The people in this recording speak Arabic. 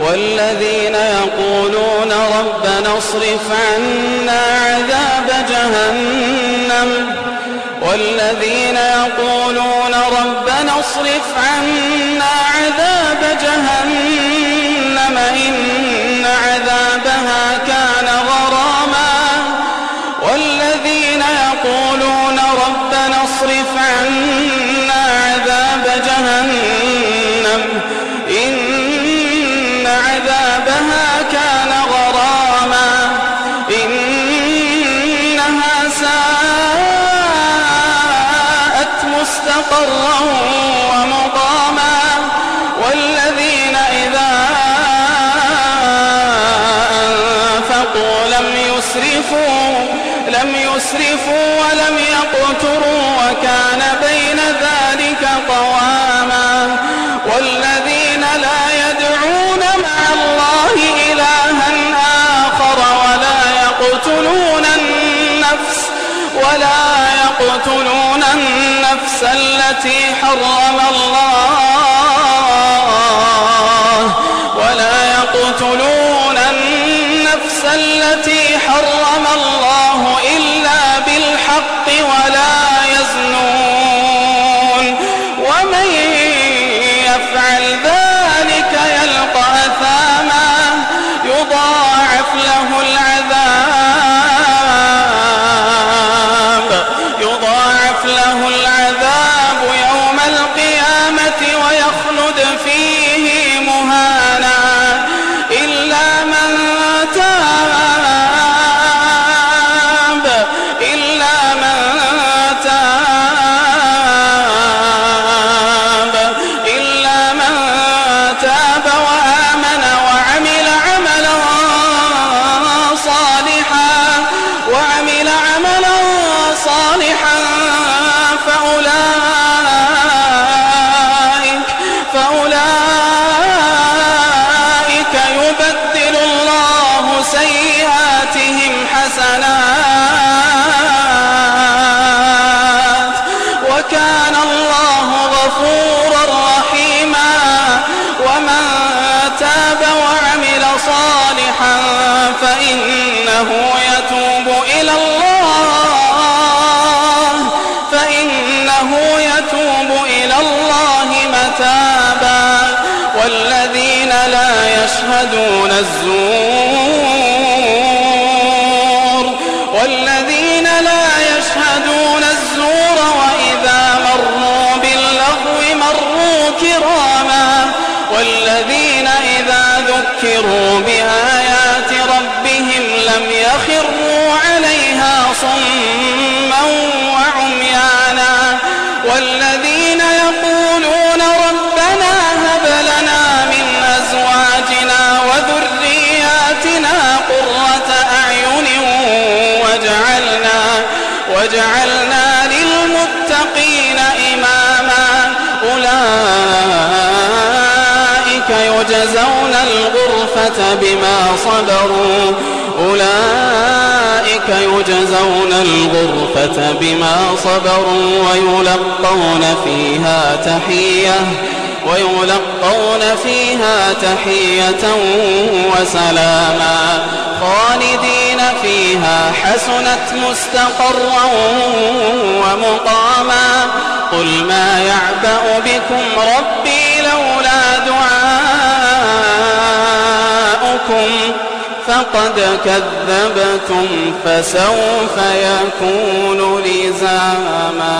والذين يقولون ربنا اصرف عنا عذاب جهنم والذين يقولون ربنا اصرف عنا عذاب جهنم إن عذابها كان غراما والذين يقولون ربنا اصرف عنا لم يسرفوا ولم يقتروا وكان بين ذلك قواما والذين لا يدعون مع الله إلها آخر ولا يقتلون النفس ولا يقتلون النفس التي حرم الله ولا يقتلون النفس التي يشهدون الزور والذين لا يشهدون الزور وإذا مروا باللغو مروا كراما والذين إذا ذكروا بآيات ربهم لم يخروا عليها صما بما صبروا أولئك يجزون الغرفة بما صبروا ويلقون فيها تحية ويلقون فيها تحية وسلاما خالدين فيها حسنت مستقرا ومقاما قل ما يعبأ بكم ربي دعاؤكم فقد كذبتم فسوف يكون لزاما.